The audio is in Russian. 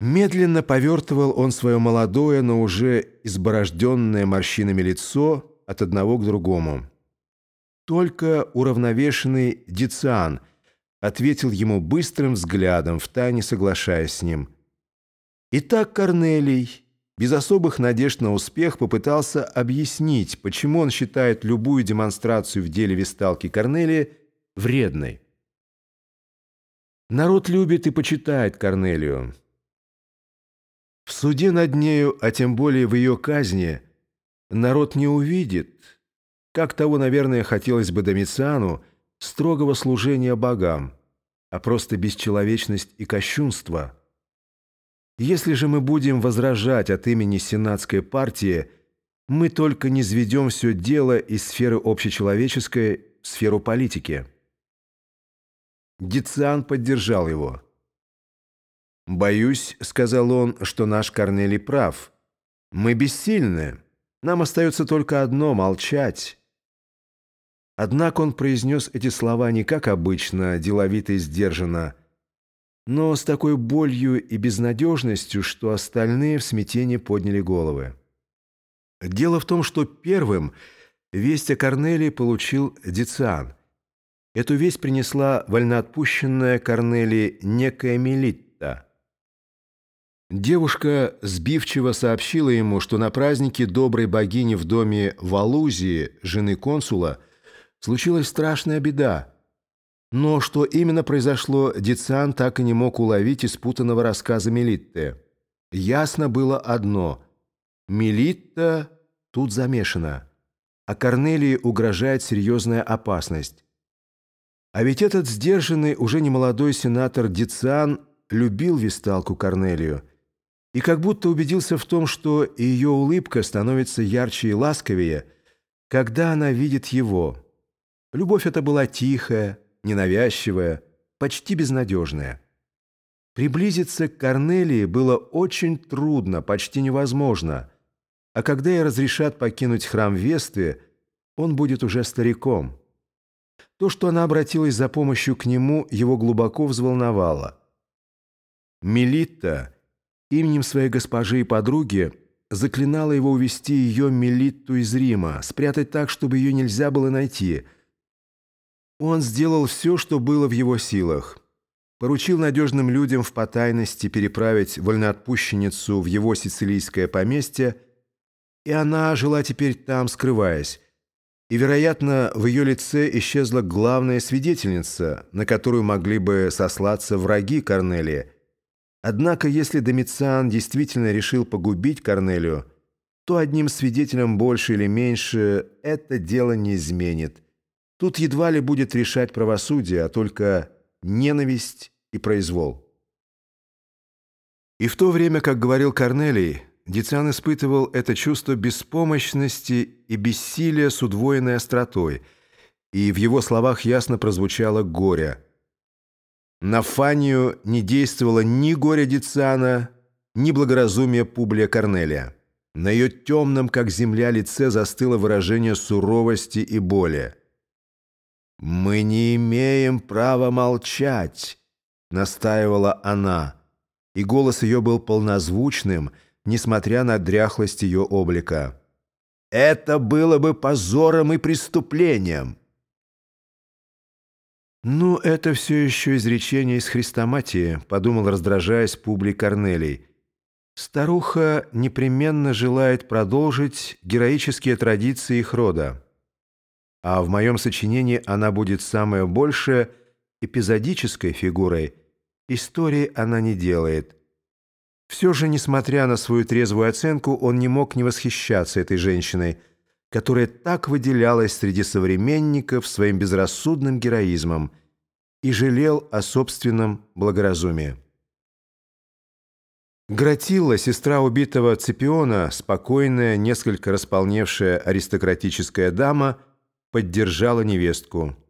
Медленно повертывал он свое молодое, но уже изборожденное морщинами лицо от одного к другому. Только уравновешенный Дициан ответил ему быстрым взглядом, втайне соглашаясь с ним. Итак, Корнелий, без особых надежд на успех, попытался объяснить, почему он считает любую демонстрацию в деле висталки Корнелия вредной. Народ любит и почитает Корнелию. В суде над нею, а тем более в ее казни, народ не увидит, как того, наверное, хотелось бы Домициану, строгого служения богам, а просто бесчеловечность и кощунство. Если же мы будем возражать от имени сенатской партии, мы только не сведем все дело из сферы общечеловеческой в сферу политики. Дициан поддержал его. «Боюсь, — сказал он, — что наш Корнелий прав. Мы бессильны. Нам остается только одно — молчать». Однако он произнес эти слова не как обычно, деловито и сдержанно, но с такой болью и безнадежностью, что остальные в смятении подняли головы. Дело в том, что первым весть о Корнелии получил Дициан. Эту весть принесла вольноотпущенная Корнелии некая Мелитта. Девушка сбивчиво сообщила ему, что на празднике доброй богини в доме Валузии, жены консула, случилась страшная беда. Но что именно произошло, Дициан так и не мог уловить из путанного рассказа Мелитты. Ясно было одно – Мелитта тут замешана, а Корнелии угрожает серьезная опасность. А ведь этот сдержанный, уже немолодой сенатор Дициан любил висталку Корнелию – и как будто убедился в том, что ее улыбка становится ярче и ласковее, когда она видит его. Любовь эта была тихая, ненавязчивая, почти безнадежная. Приблизиться к Корнелии было очень трудно, почти невозможно, а когда ей разрешат покинуть храм Вестве, он будет уже стариком. То, что она обратилась за помощью к нему, его глубоко взволновало. Мелитта — именем своей госпожи и подруги заклинала его увести ее Мелитту из Рима, спрятать так, чтобы ее нельзя было найти. Он сделал все, что было в его силах. Поручил надежным людям в потайности переправить вольноотпущенницу в его сицилийское поместье, и она жила теперь там, скрываясь. И, вероятно, в ее лице исчезла главная свидетельница, на которую могли бы сослаться враги Корнелия, Однако, если Домициан действительно решил погубить Корнелию, то одним свидетелем больше или меньше это дело не изменит. Тут едва ли будет решать правосудие, а только ненависть и произвол. И в то время, как говорил Корнелий, Дициан испытывал это чувство беспомощности и бессилия с удвоенной остротой, и в его словах ясно прозвучало горе – на Фанию не действовало ни горе Дициана, ни благоразумие Публия Корнелия. На ее темном, как земля, лице застыло выражение суровости и боли. «Мы не имеем права молчать», — настаивала она, и голос ее был полнозвучным, несмотря на дряхлость ее облика. «Это было бы позором и преступлением». «Ну, это все еще изречение из Христоматии», — подумал, раздражаясь Публий Корнелий. «Старуха непременно желает продолжить героические традиции их рода. А в моем сочинении она будет самая большая эпизодической фигурой. Истории она не делает». Все же, несмотря на свою трезвую оценку, он не мог не восхищаться этой женщиной — которая так выделялась среди современников своим безрассудным героизмом и жалел о собственном благоразумии. Гратилла, сестра убитого Цепиона, спокойная, несколько располневшая аристократическая дама, поддержала невестку –